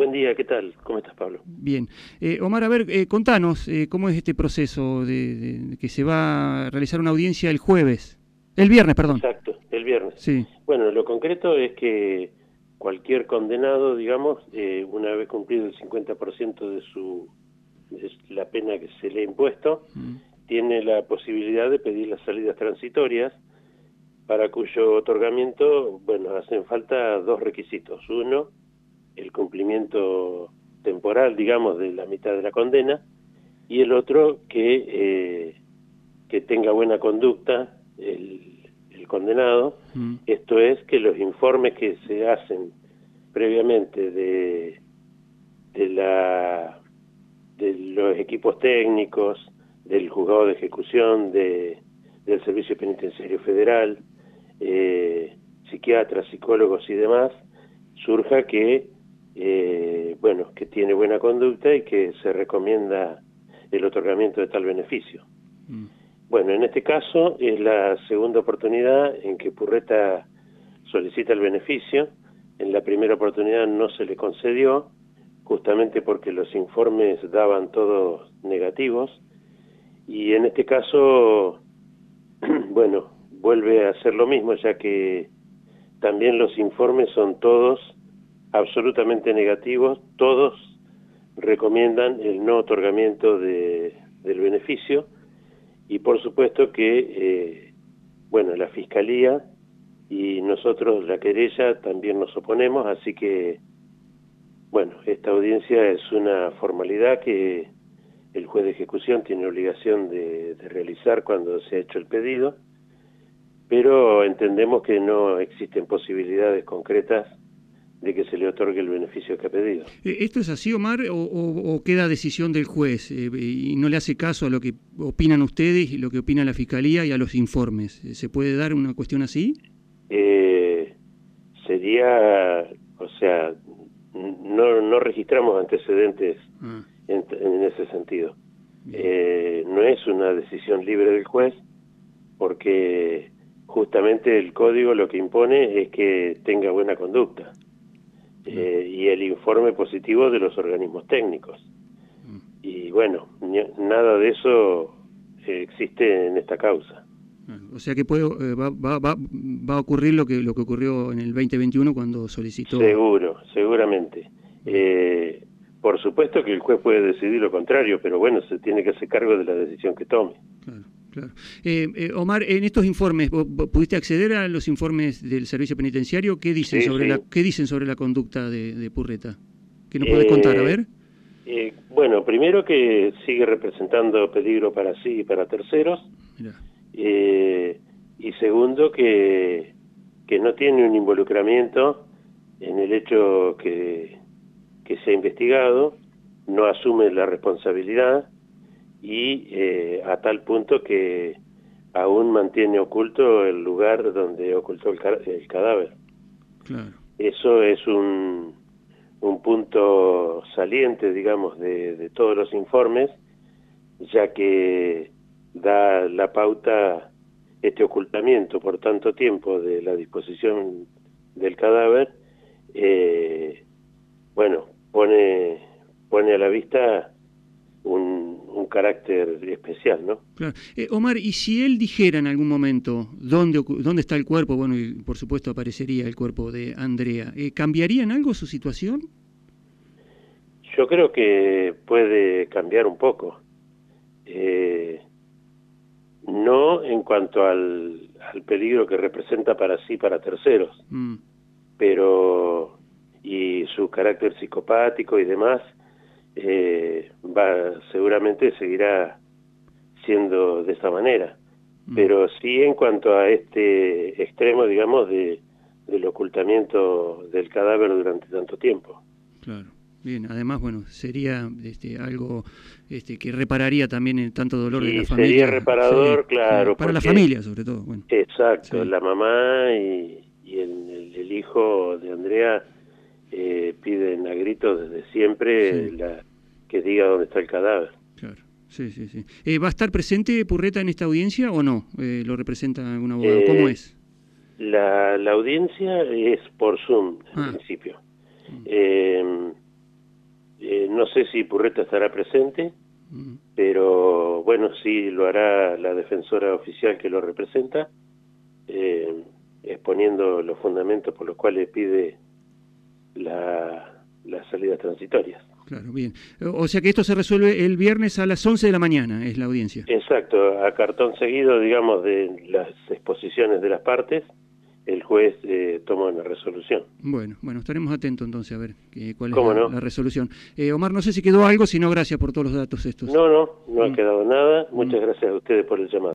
Buen día, ¿qué tal? ¿Cómo estás, Pablo? Bien. Eh, Omar, a ver, eh, contanos, eh, ¿cómo es este proceso de, que se va a realizar una audiencia el jueves? El viernes, perdón. Exacto, el viernes. Sí. Bueno, lo concreto es que cualquier condenado, digamos, una vez cumplido el 50% de su de la pena que se le ha impuesto, mm. tiene la posibilidad de pedir las salidas transitorias, para cuyo otorgamiento, bueno, hacen falta dos requisitos. Uno, el cumplimiento temporal, digamos, de la mitad de la condena, y el otro que, eh, que tenga buena conducta el, condenado, mm. esto es que los informes que se hacen previamente de, de, la, de los equipos técnicos, del juzgado de ejecución, de, del Servicio Penitenciario Federal, eh, psiquiatras, psicólogos y demás, surja que eh, bueno, que tiene buena conducta y que se recomienda el otorgamiento de tal beneficio. Mm. Bueno, en este caso es la segunda oportunidad en que Purreta solicita el beneficio. En la primera oportunidad no se le concedió, justamente porque los informes daban todos negativos. Y en este caso, bueno, vuelve a hacer lo mismo, ya que también los informes son todos absolutamente negativos, todos recomiendan el no otorgamiento de, del beneficio y por supuesto que, eh, bueno, la Fiscalía y nosotros, la querella, también nos oponemos, así que, bueno, esta audiencia es una formalidad que el juez de ejecución tiene obligación de realizar cuando se ha hecho el pedido, pero entendemos que no existen posibilidades concretas de que se le otorgue el beneficio que ha pedido. Eh, ¿Esto es así, Omar, o, queda decisión del juez eh, y no le hace caso a lo que opinan ustedes y lo que opina la Fiscalía y a los informes? Eh, ¿Se puede dar una cuestión así? sería, o sea, no, no registramos antecedentes ah. en, ese sentido. no es una decisión libre del juez porque justamente el código lo que impone es que tenga buena conducta. Eh, y el informe positivo de los organismos técnicos. Mm. Y bueno, nada de eso eh, existe en esta causa. O sea que puede, eh, va, va, va, a ocurrir lo que, lo que ocurrió en el 2021 cuando solicitó... Seguro, seguramente. por supuesto que el juez puede decidir lo contrario, pero bueno, se tiene que hacer cargo de la decisión que tome. Claro. Claro. Eh, eh, Omar, en estos informes, ¿pudiste acceder a los informes del servicio penitenciario? ¿Qué dicen, sobre, La, ¿qué dicen sobre la conducta de, Purreta? ¿Qué nos puedes contar? A ver. Eh, bueno, primero que sigue representando peligro para sí y para terceros. y segundo que, que no tiene un involucramiento en el hecho que, que se ha investigado, no asume la responsabilidad y eh, a tal punto que aún mantiene oculto el lugar donde ocultó el, cadáver. Eso es un, un punto saliente, digamos, de, de todos los informes, ya que da la pauta este ocultamiento por tanto tiempo de la disposición del cadáver, eh, bueno, pone, pone a la vista un carácter especial, ¿no? Claro. Eh, Omar, ¿y si él dijera en algún momento dónde, dónde está el cuerpo? Bueno, y por supuesto aparecería el cuerpo de Andrea. Eh, ¿Cambiaría en algo su situación? Yo creo que puede cambiar un poco. Eh, no en cuanto al, al, peligro que representa para sí, para terceros, mm. pero y su carácter psicopático y demás, eh, va seguramente seguirá siendo de esa manera. Mm. Pero sí en cuanto a este extremo, digamos, de, del ocultamiento del cadáver durante tanto tiempo. Claro. Bien, además, bueno, sería este, algo este, que repararía también el tanto dolor de la familia. Sería reparador, claro. Para la familia, sobre todo. Bueno. Exacto, la mamá y, y el, el, hijo de Andrea eh, a gritos desde siempre la, que diga dónde está el cadáver. Claro. Sí, sí, sí. Eh, ¿Va a estar presente Purreta en esta audiencia o no? Eh, ¿Lo representa algún abogado? ¿Cómo eh, es? La, la audiencia es por Zoom, en ah. principio. Mm. sé si Purreta estará presente, mm. pero bueno, sí lo hará la defensora oficial que lo representa, eh, exponiendo los fundamentos por los cuales pide la, las salidas transitorias. Claro, bien. O sea que esto se resuelve el viernes a las 11 de la mañana, es la audiencia. Exacto, a cartón seguido, digamos, de las exposiciones de las partes, el juez eh, toma una resolución. Bueno, bueno, estaremos atentos entonces a ver cuál es la, resolución. Eh, Omar, no sé si quedó algo, si no, gracias por todos los datos estos. No, no, no ha mm. quedado nada. Muchas mm. gracias a ustedes por el llamado.